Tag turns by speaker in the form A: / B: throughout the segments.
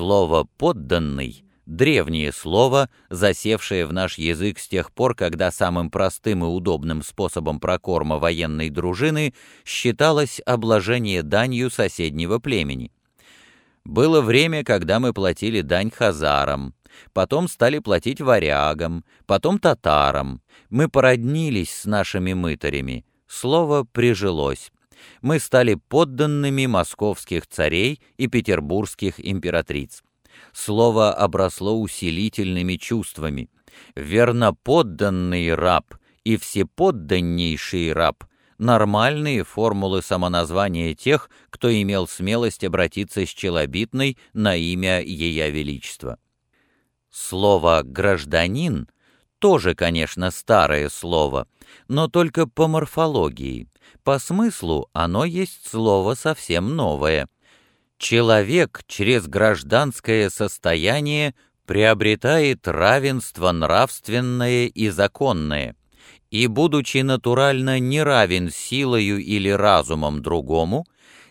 A: Слово «подданный» — древнее слово, засевшее в наш язык с тех пор, когда самым простым и удобным способом прокорма военной дружины считалось обложение данью соседнего племени. Было время, когда мы платили дань хазарам, потом стали платить варягам, потом татарам. Мы породнились с нашими мытарями. Слово прижилось. Мы стали подданными московских царей и петербургских императриц. Слово обросло усилительными чувствами. Верноподданный раб и всеподданнейший раб нормальные формулы самоназвания тех, кто имел смелость обратиться с челобитной на имя Ея Величества. Слово «гражданин» тоже, конечно, старое слово, но только по морфологии. По смыслу оно есть слово совсем новое. Человек через гражданское состояние приобретает равенство нравственное и законное и, будучи натурально не равен силою или разумом другому,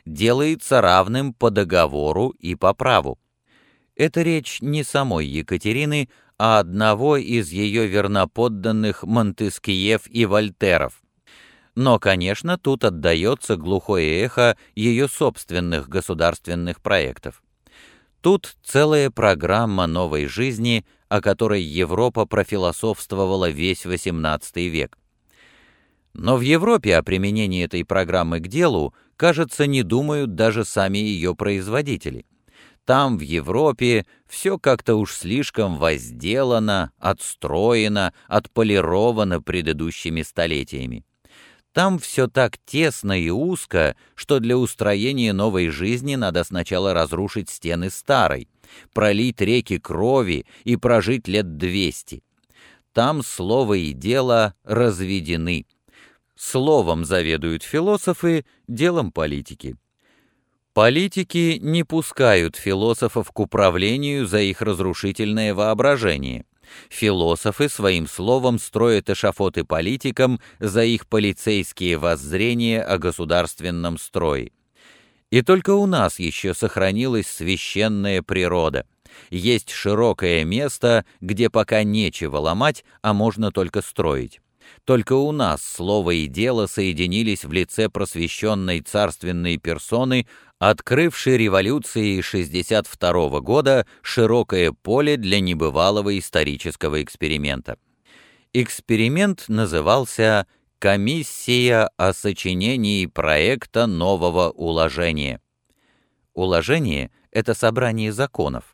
A: делается равным по договору и по праву. Это речь не самой Екатерины, а одного из ее верноподданных Монтескиев и Вольтеров. Но, конечно, тут отдается глухое эхо ее собственных государственных проектов. Тут целая программа новой жизни – о которой Европа профилософствовала весь XVIII век. Но в Европе о применении этой программы к делу, кажется, не думают даже сами ее производители. Там, в Европе, все как-то уж слишком возделано, отстроено, отполировано предыдущими столетиями. Там все так тесно и узко, что для устроения новой жизни надо сначала разрушить стены старой, пролить реки крови и прожить лет двести. Там слово и дело разведены. Словом заведуют философы, делом политики. Политики не пускают философов к управлению за их разрушительное воображение. Философы своим словом строят эшафоты политикам за их полицейские воззрения о государственном строе. И только у нас еще сохранилась священная природа. Есть широкое место, где пока нечего ломать, а можно только строить. Только у нас слово и дело соединились в лице просвещенной царственной персоны, открывшей революцией 62 -го года широкое поле для небывалого исторического эксперимента. Эксперимент назывался Комиссия о сочинении проекта нового уложения. Уложение — это собрание законов.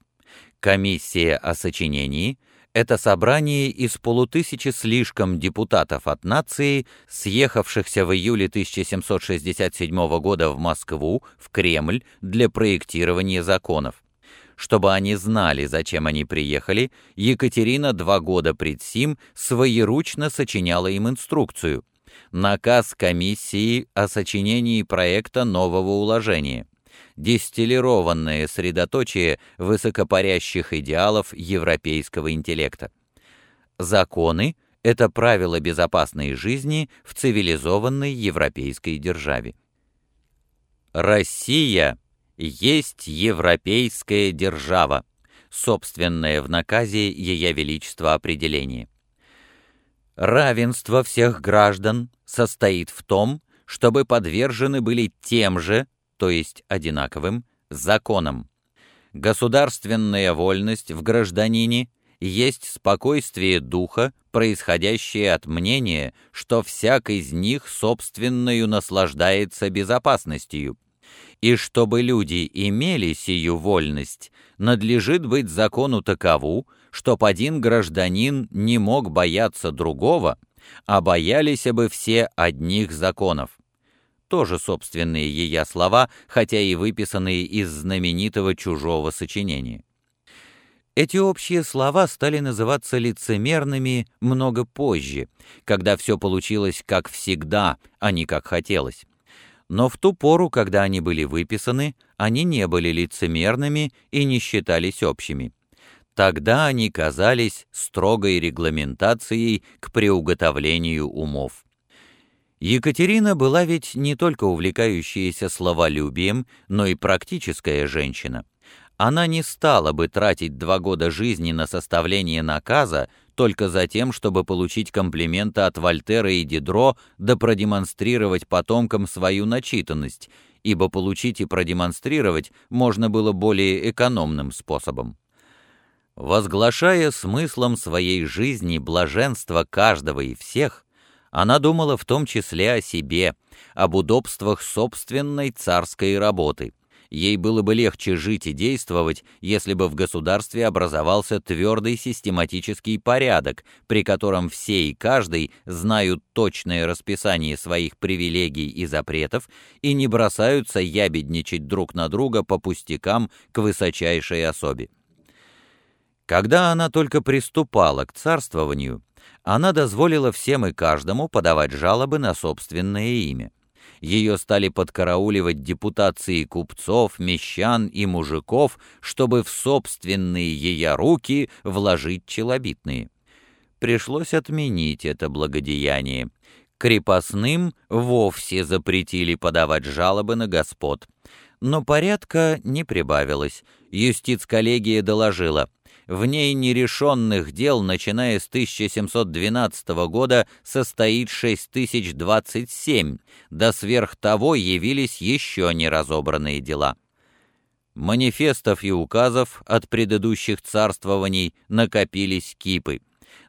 A: Комиссия о сочинении — это собрание из полутысячи слишком депутатов от нации, съехавшихся в июле 1767 года в Москву, в Кремль, для проектирования законов. Чтобы они знали, зачем они приехали, Екатерина два года пред сим своеручно сочиняла им инструкцию — наказ комиссии о сочинении проекта нового уложения, дистиллированное средоточие высокопарящих идеалов европейского интеллекта. Законы — это правила безопасной жизни в цивилизованной европейской державе. Россия есть европейская держава, собственное в наказе Ее Величества определение. Равенство всех граждан состоит в том, чтобы подвержены были тем же, то есть одинаковым, законам. Государственная вольность в гражданине есть спокойствие духа, происходящее от мнения, что всяк из них собственную наслаждается безопасностью, и чтобы люди имели сию вольность, надлежит быть закону такову, чтоб один гражданин не мог бояться другого, а боялись бы все одних законов. Тоже собственные ее слова, хотя и выписанные из знаменитого чужого сочинения. Эти общие слова стали называться лицемерными много позже, когда все получилось как всегда, а не как хотелось. Но в ту пору, когда они были выписаны, они не были лицемерными и не считались общими. Тогда они казались строгой регламентацией к приуготовлению умов. Екатерина была ведь не только увлекающаяся словолюбием, но и практическая женщина. она не стала бы тратить два года жизни на составление наказа только за тем, чтобы получить комплименты от Вольтера и Дидро да продемонстрировать потомкам свою начитанность, ибо получить и продемонстрировать можно было более экономным способом. Возглашая смыслом своей жизни блаженство каждого и всех, она думала в том числе о себе, об удобствах собственной царской работы — Ей было бы легче жить и действовать, если бы в государстве образовался твердый систематический порядок, при котором все и каждый знают точное расписание своих привилегий и запретов и не бросаются ябедничать друг на друга по пустякам к высочайшей особе. Когда она только приступала к царствованию, она дозволила всем и каждому подавать жалобы на собственное имя ее стали подкарауливать депутации купцов, мещан и мужиков, чтобы в собственные ее руки вложить челобитные. Пришлось отменить это благодеяние. Крепостным вовсе запретили подавать жалобы на господ. Но порядка не прибавилось. Юстиц-коллегия доложила — в ней нерешенных дел, начиная с 1712 года, состоит 6027, да сверх того явились еще неразобранные дела. Манифестов и указов от предыдущих царствований накопились кипы,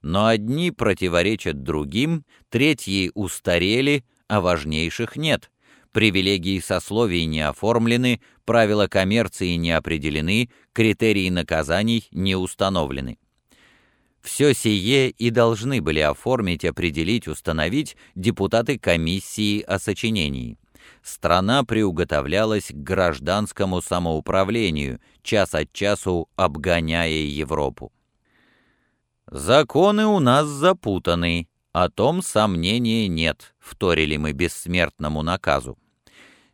A: но одни противоречат другим, третьи устарели, а важнейших нет — привилегии сословий не оформлены, правила коммерции не определены, критерии наказаний не установлены. Все сие и должны были оформить, определить, установить депутаты комиссии о сочинении. Страна приуготовлялась к гражданскому самоуправлению, час от часу обгоняя Европу. «Законы у нас запутаны, о том сомнения нет», — вторили мы бессмертному наказу.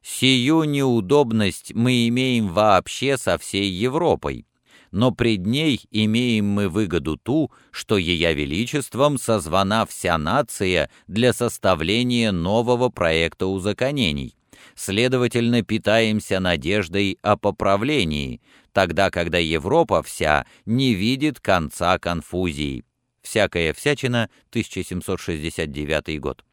A: Сию неудобность мы имеем вообще со всей Европой, но пред ней имеем мы выгоду ту, что Ея Величеством созвана вся нация для составления нового проекта узаконений. Следовательно, питаемся надеждой о поправлении, тогда, когда Европа вся не видит конца конфузии. Всякая всячина, 1769 год.